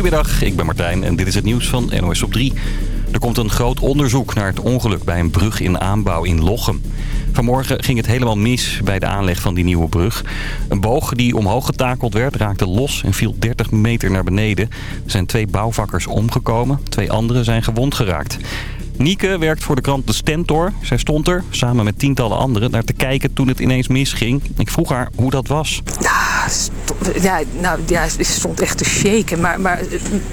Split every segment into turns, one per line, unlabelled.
Goedemiddag, ik ben Martijn en dit is het nieuws van NOS op 3. Er komt een groot onderzoek naar het ongeluk bij een brug in aanbouw in Lochem. Vanmorgen ging het helemaal mis bij de aanleg van die nieuwe brug. Een boog die omhoog getakeld werd raakte los en viel 30 meter naar beneden. Er zijn twee bouwvakkers omgekomen, twee anderen zijn gewond geraakt. Nieke werkt voor de krant De Stentor. Zij stond er, samen met tientallen anderen, naar te kijken toen het ineens misging. Ik vroeg haar hoe dat was.
Sto- ja, nou, ja, ze stond echt te shaken. Maar, maar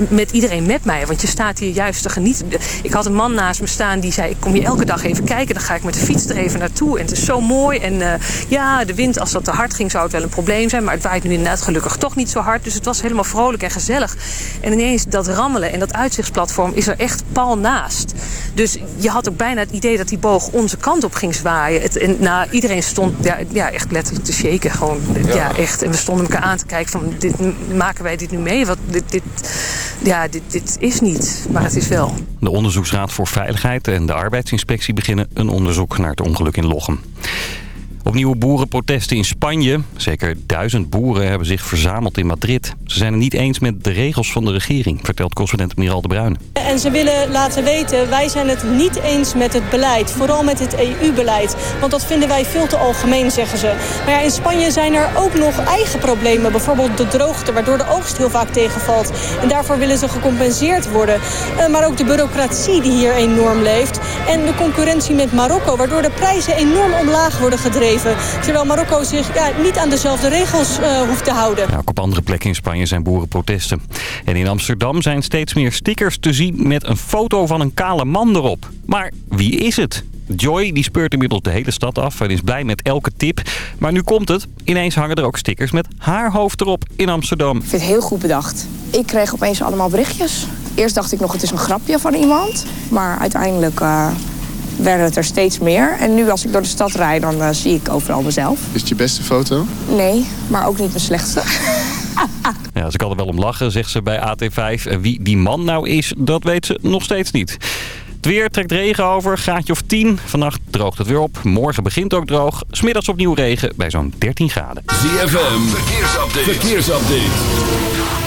met iedereen met mij. Want je staat hier juist te genieten. Ik had een man naast me staan die zei... ik kom hier elke dag even kijken. Dan ga ik met de fiets er even naartoe. En het is zo mooi. En eh, ja, de wind, als dat te hard ging, zou het wel een probleem zijn. Maar het waait nu inderdaad gelukkig toch niet zo hard. Dus het was helemaal vrolijk en gezellig. En ineens dat rammelen en dat uitzichtsplatform is er echt pal naast. Dus je had ook bijna het idee dat die boog onze kant op ging zwaaien. Het, en, nou, iedereen stond ja, ja, echt letterlijk te shaken. Gewoon, ja. echt. En we stonden elkaar aan te kijken van, dit, maken wij dit nu mee? Wat, dit, dit, ja, dit, dit is niet, maar het is wel.
De Onderzoeksraad voor Veiligheid en de Arbeidsinspectie beginnen een onderzoek naar het ongeluk in Lochem. Opnieuw boerenprotesten in Spanje. Zeker duizend boeren hebben zich verzameld in Madrid. Ze zijn het niet eens met de regels van de regering, vertelt correspondent Miral de Bruin.
En ze willen laten weten, wij zijn het niet eens met het beleid. Vooral met het EU-beleid. Want dat vinden wij veel te algemeen, zeggen ze. Maar ja, in Spanje zijn er ook nog eigen problemen. Bijvoorbeeld de droogte, waardoor de oogst heel vaak tegenvalt. En daarvoor willen ze gecompenseerd worden. Uh, maar ook de bureaucratie die hier enorm leeft. En de concurrentie met Marokko, waardoor de prijzen enorm omlaag worden gedreven. Terwijl Marokko zich ja, niet aan dezelfde regels uh, hoeft te houden.
Ja, ook op andere plekken in Spanje zijn boerenprotesten. En in Amsterdam zijn steeds meer stickers te zien met een foto van een kale man erop. Maar wie is het? Joy die speurt inmiddels de hele stad af en is blij met elke tip. Maar nu komt het. Ineens hangen er ook stickers met haar hoofd erop in Amsterdam.
Ik vind het heel goed bedacht. Ik kreeg opeens allemaal berichtjes. Eerst dacht ik nog het is een grapje van iemand. Maar uiteindelijk... Uh werden het er steeds meer. En nu als ik door de stad rijd, dan uh, zie ik overal mezelf.
Is het je beste foto?
Nee, maar ook niet mijn slechtste.
ja, ze kan er wel om lachen, zegt ze bij AT5. En wie die man nou is, dat weet ze nog steeds niet. Het weer trekt regen over, graadje of 10. Vannacht droogt het weer op. Morgen begint ook droog. Smiddags opnieuw regen bij zo'n 13 graden.
ZFM, verkeersupdate. verkeersupdate.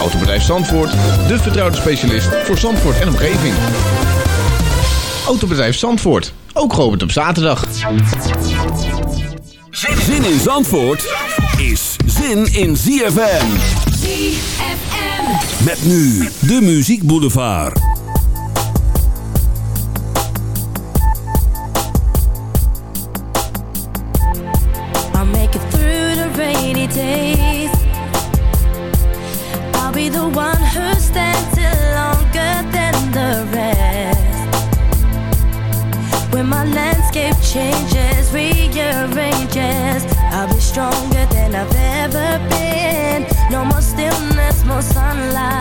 Autobedrijf Zandvoort, de vertrouwde specialist voor Zandvoort en omgeving. Autobedrijf Zandvoort, ook geopend op zaterdag.
Zin in Zandvoort is zin in ZFM.
ZFM.
Met nu de Muziek Boulevard.
I'll make it through the rainy days. Be the one who stands still longer than the rest. When my landscape changes, rearranges, I'll be stronger than I've ever been. No more stillness, more sunlight.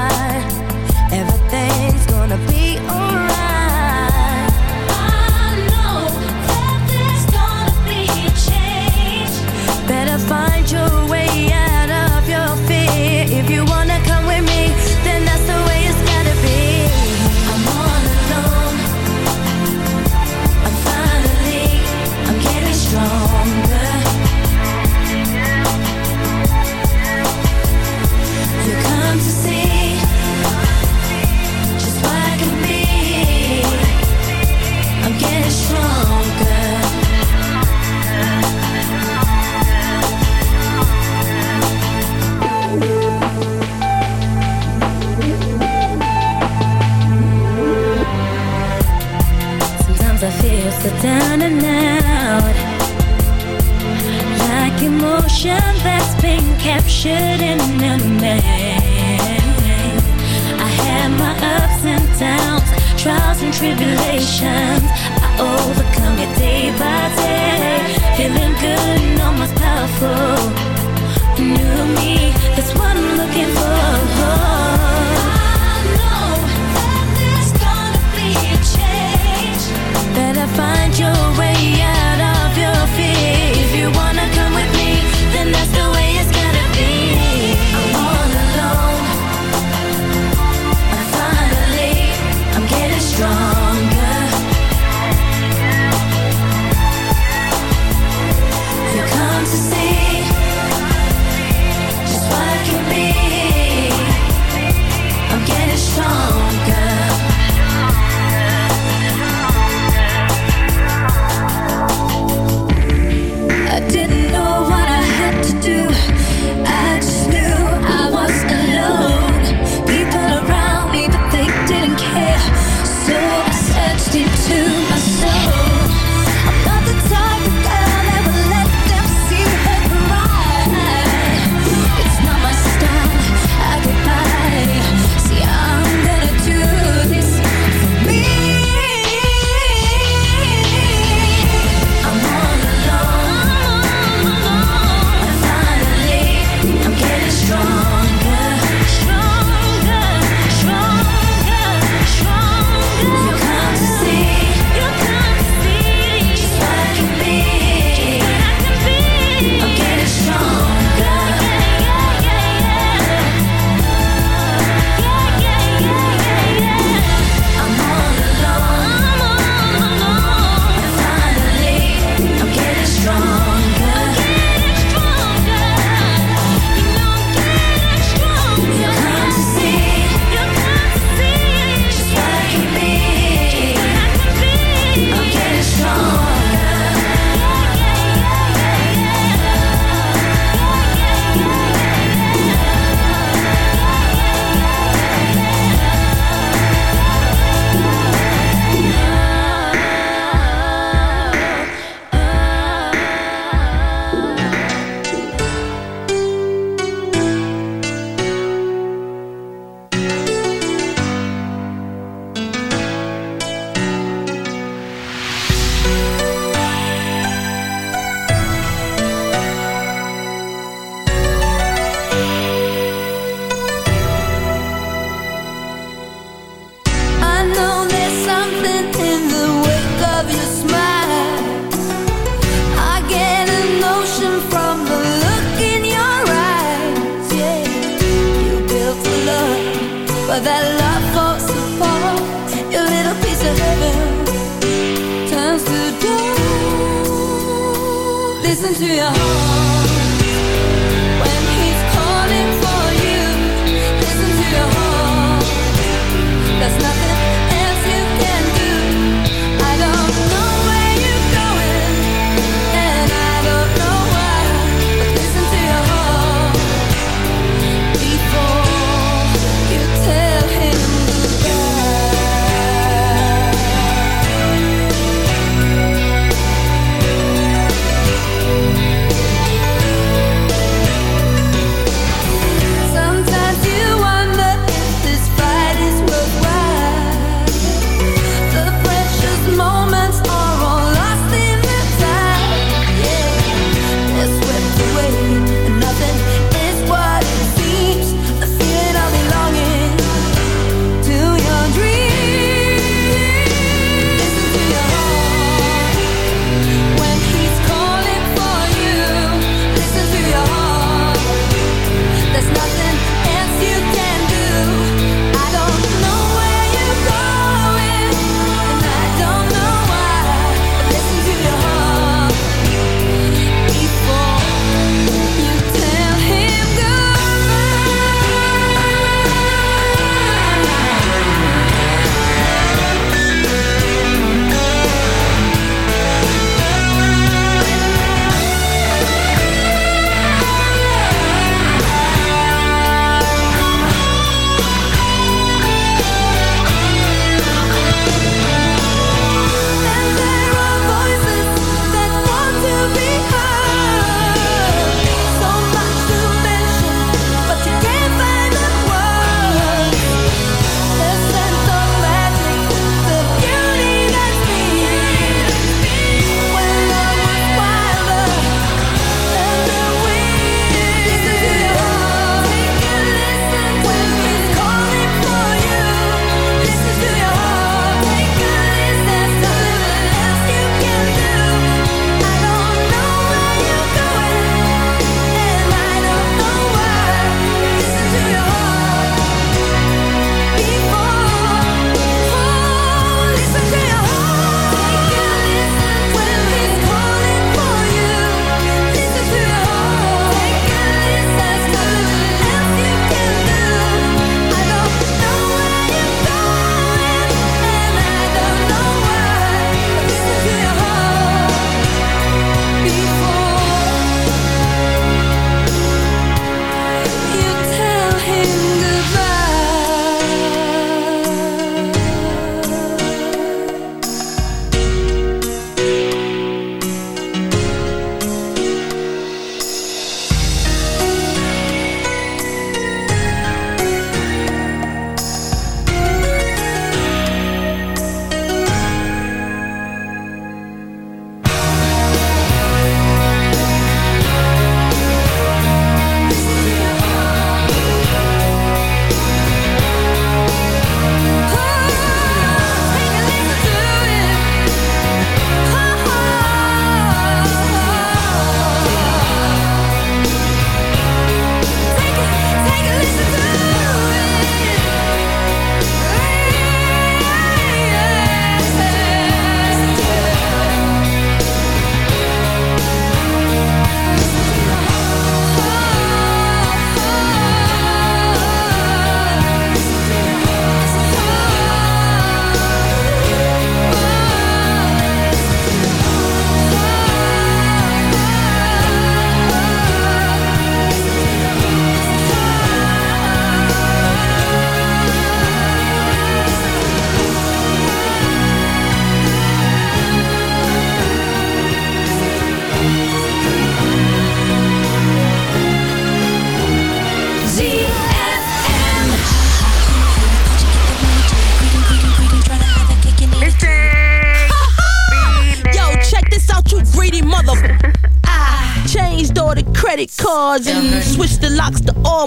Dust. Listen to your heart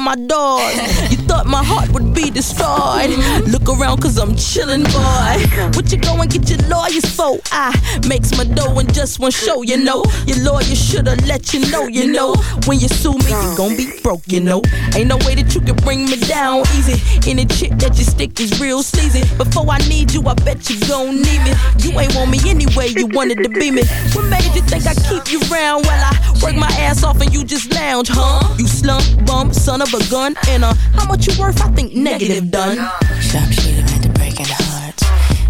my doors. You
thought my heart would be destroyed. Mm-hmm. Look around cause I'm chillin', boy. What you go and get your lawyers for? I makes my dough in just one show, you know. Your lawyer shoulda let you know, you know. When you sue me, you gon' be broke, you know. Ain't no way that you can bring me down easy. Any chick that you stick is real sleazy. Before I need you, I bet you gon' need me. You ain't want me anyway, you wanted to be me. What made you think I keep you round while I work my ass off and you just lounge, huh? You slump bum, son of a gun, and uh, how much you worth? I think negative done.
Sharpshooter into breaking hearts.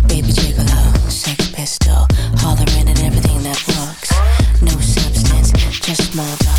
Baby gigolo, sex pistol, hollering at everything that walks. No substance, just talk.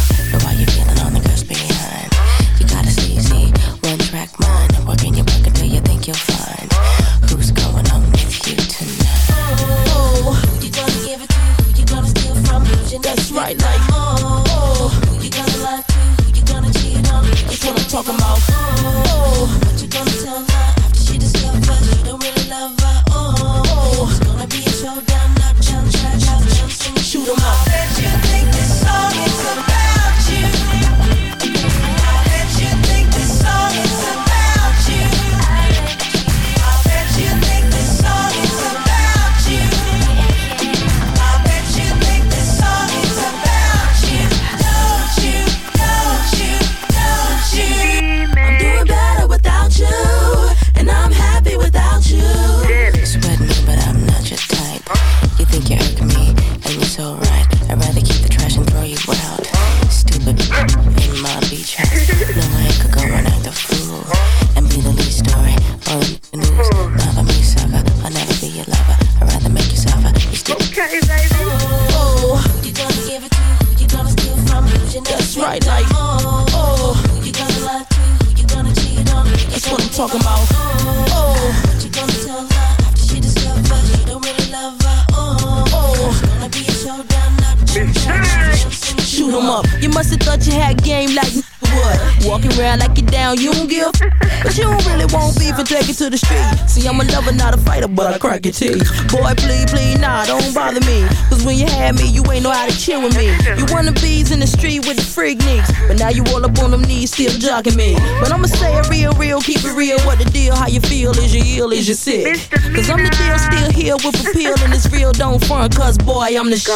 Jogging me. But I'ma say it real, real, keep it real. What the deal? How you feel? Is you ill? Is you sick? Cause I'm the deal, still here with a appeal. And it's real, don't front. Cause boy, I'm the sh-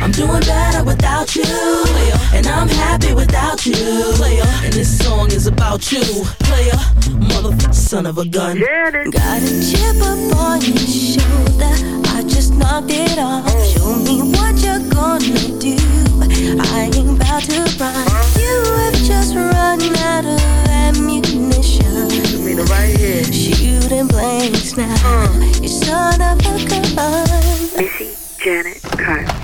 I'm doing better without you. And I'm happy without you. And this song is about you. Player, motherfucker, son of a gun.
Got a chip up on your shoulder. I just knocked it off. Show me what you're gonna do. I ain't about to run. You just run out of ammunition. Shooting blanks now. Uh. You son of a gun. Missy Janet Carter.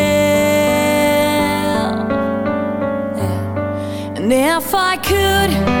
If I could,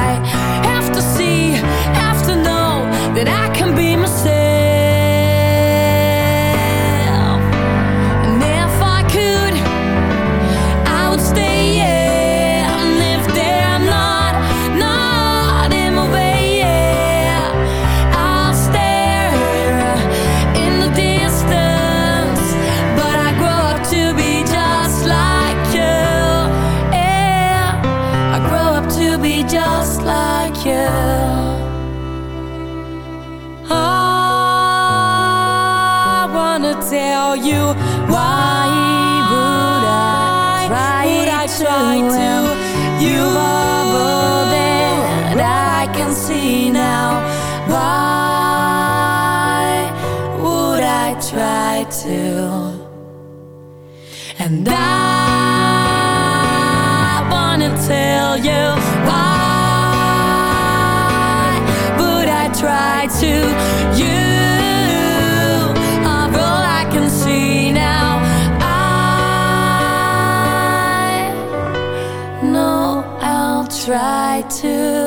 to.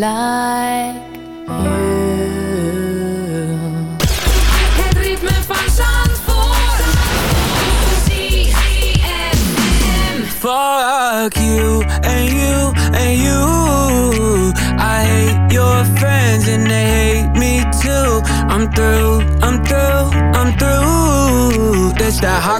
Like you.
Het ritme van Zandvoort. ZFM.
Fuck you and you and you. I hate your friends and they hate me too. I'm through, I'm through, I'm through. This that hot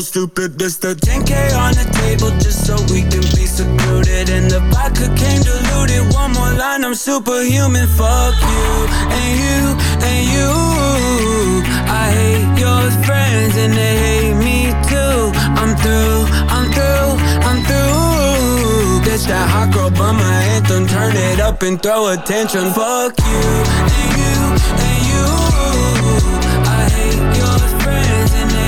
Stupid. This the 10k on the table just so we can be secluded. And the vodka came diluted. One more line, I'm superhuman. Fuck you and you and you. I hate your friends and they hate me too. I'm through, I'm through, I'm through. Bitch, that hot girl by my anthem. Turn it up and throw attention. Fuck you and you and you. I hate your friends and they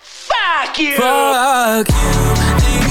Fuck you!
Fuck you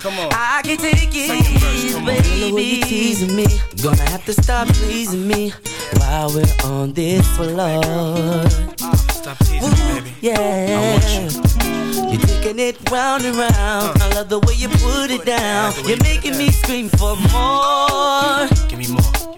Come on.
I can't take it, baby. The way you teasing me, gonna have to stop pleasing me while we're on this floor.
Stop teasing me, baby.
Yeah. You're taking it round and round. Uh. I love the way you put it down. You're making me scream for more.
Give me more.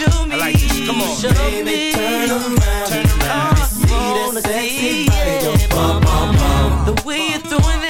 Show me.
I like this. Come on,
show
baby,
me.
turn around. Turn around. See that
wanna
sexy body go bum bum bum.
The way you're throwing that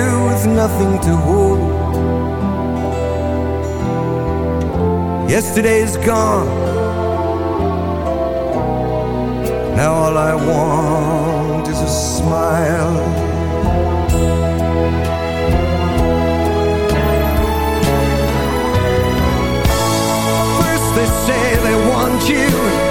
nothing to hold. Yesterday's gone. Now all I want is a smile. First they say they want you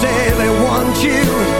say they want you.